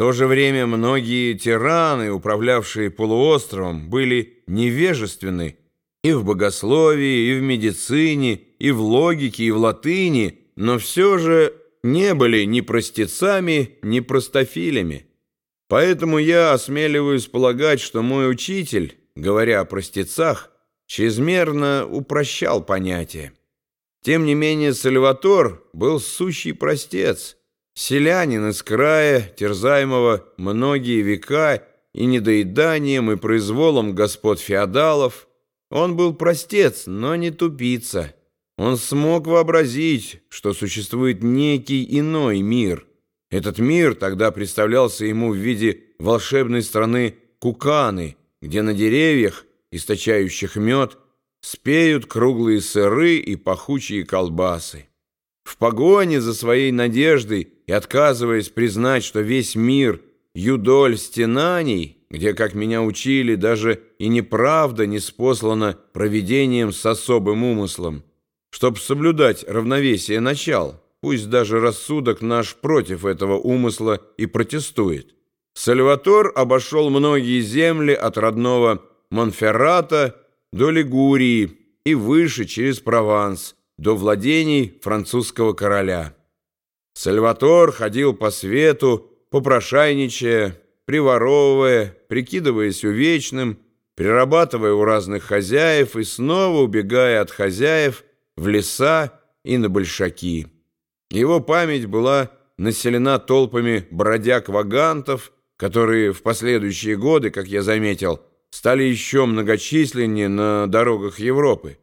то же время многие тираны, управлявшие полуостровом, были невежественны и в богословии, и в медицине, и в логике, и в латыни, но все же не были ни простецами, ни простофилями. Поэтому я осмеливаюсь полагать, что мой учитель, говоря о простецах, чрезмерно упрощал понятие. Тем не менее, Сальватор был сущий простец, селянин из края, терзаемого многие века и недоеданием, и произволом господ феодалов. Он был простец, но не тупица. Он смог вообразить, что существует некий иной мир. Этот мир тогда представлялся ему в виде волшебной страны Куканы, где на деревьях, источающих мед, спеют круглые сыры и пахучие колбасы. В погоне за своей надеждой и отказываясь признать, что весь мир — юдоль стенаний, где, как меня учили, даже и неправда не спослана провидением с особым умыслом, чтоб соблюдать равновесие начал, пусть даже рассудок наш против этого умысла и протестует. Сальватор обошел многие земли от родного Монферрата до Лигурии и выше через Прованс до владений французского короля. Сальватор ходил по свету, попрошайничая, приворовывая, прикидываясь увечным, прирабатывая у разных хозяев и снова убегая от хозяев в леса и на большаки. Его память была населена толпами бродяг-вагантов, которые в последующие годы, как я заметил, стали еще многочисленнее на дорогах Европы.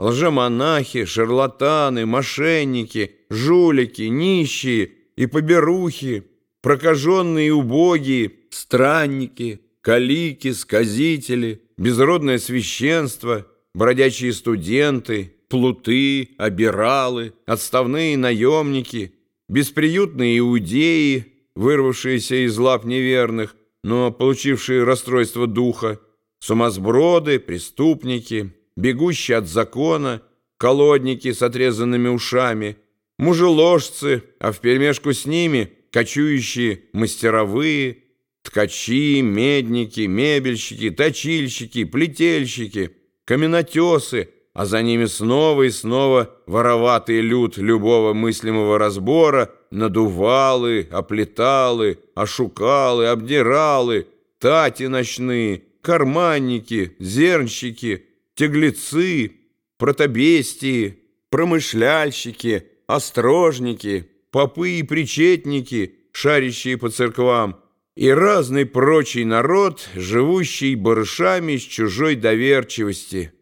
Лжемонахи, шарлатаны, мошенники, жулики, нищие и поберухи, прокаженные и убогие, странники, калики, сказители, безродное священство, бродячие студенты, плуты, обиралы, отставные наемники, бесприютные иудеи, вырвавшиеся из лап неверных, но получившие расстройство духа, сумасброды, преступники, бегущие от закона, колодники с отрезанными ушами, мужеложцы, а вперемешку с ними кочующие мастеровые, ткачи, медники, мебельщики, точильщики, плетельщики, каменотесы, а за ними снова и снова вороватый люд любого мыслимого разбора, надувалы, оплеталы, ошукалы, обдиралы, тати ночные, карманники, зернщики, теглецы, протобестии, промышляльщики, острожники, попы и причетники, шарящие по церквам, и разный прочий народ, живущий барышами с чужой доверчивости,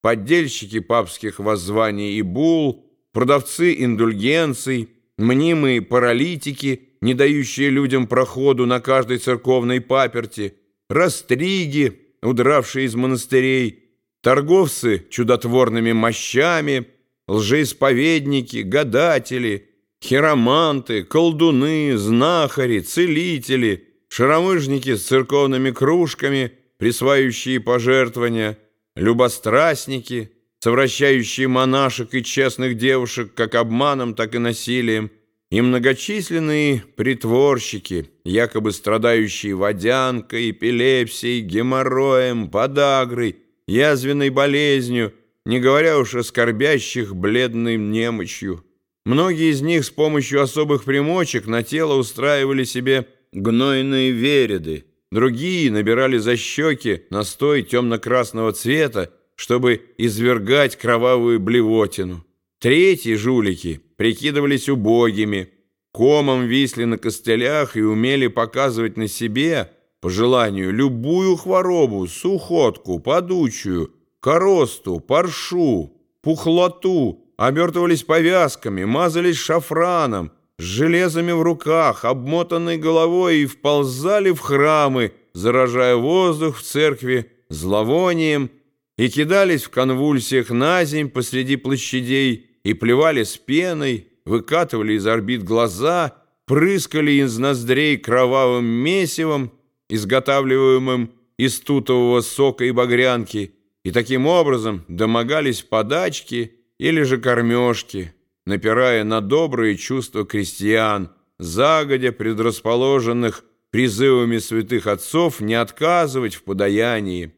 поддельщики папских воззваний и бул, продавцы индульгенций, мнимые паралитики, не дающие людям проходу на каждой церковной паперти, растриги, удравшие из монастырей, торговцы чудотворными мощами, лжеисповедники, гадатели, хироманты, колдуны, знахари, целители, шаромыжники с церковными кружками, присваивающие пожертвования, любострастники, совращающие монашек и честных девушек как обманом, так и насилием, и многочисленные притворщики, якобы страдающие водянкой, эпилепсией, геморроем, подагрой, язвенной болезнью, не говоря уж о скорбящих бледной немощью. Многие из них с помощью особых примочек на тело устраивали себе гнойные вереды, другие набирали за щеки настой темно-красного цвета, чтобы извергать кровавую блевотину. Третьи жулики прикидывались убогими, комом висли на костылях и умели показывать на себе, по желанию, любую хворобу, сухотку, подучую, коросту, паршу, пухлоту, обертывались повязками, мазались шафраном, с железами в руках, обмотанной головой и вползали в храмы, заражая воздух в церкви зловонием, и кидались в конвульсиях на земь посреди площадей и плевали с пеной, выкатывали из орбит глаза, прыскали из ноздрей кровавым месивом, изготавливаемым из тутового сока и багрянки, и таким образом домогались подачки или же кормежки, напирая на добрые чувства крестьян, загодя предрасположенных призывами святых отцов не отказывать в подаянии.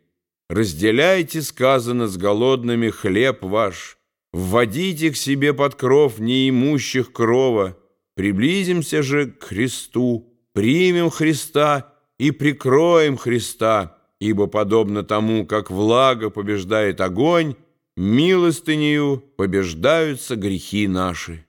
Разделяйте, сказано, с голодными хлеб ваш, вводите к себе под кров неимущих крова, приблизимся же к Христу, примем Христа и прикроем Христа, ибо подобно тому, как влага побеждает огонь, милостынею побеждаются грехи наши.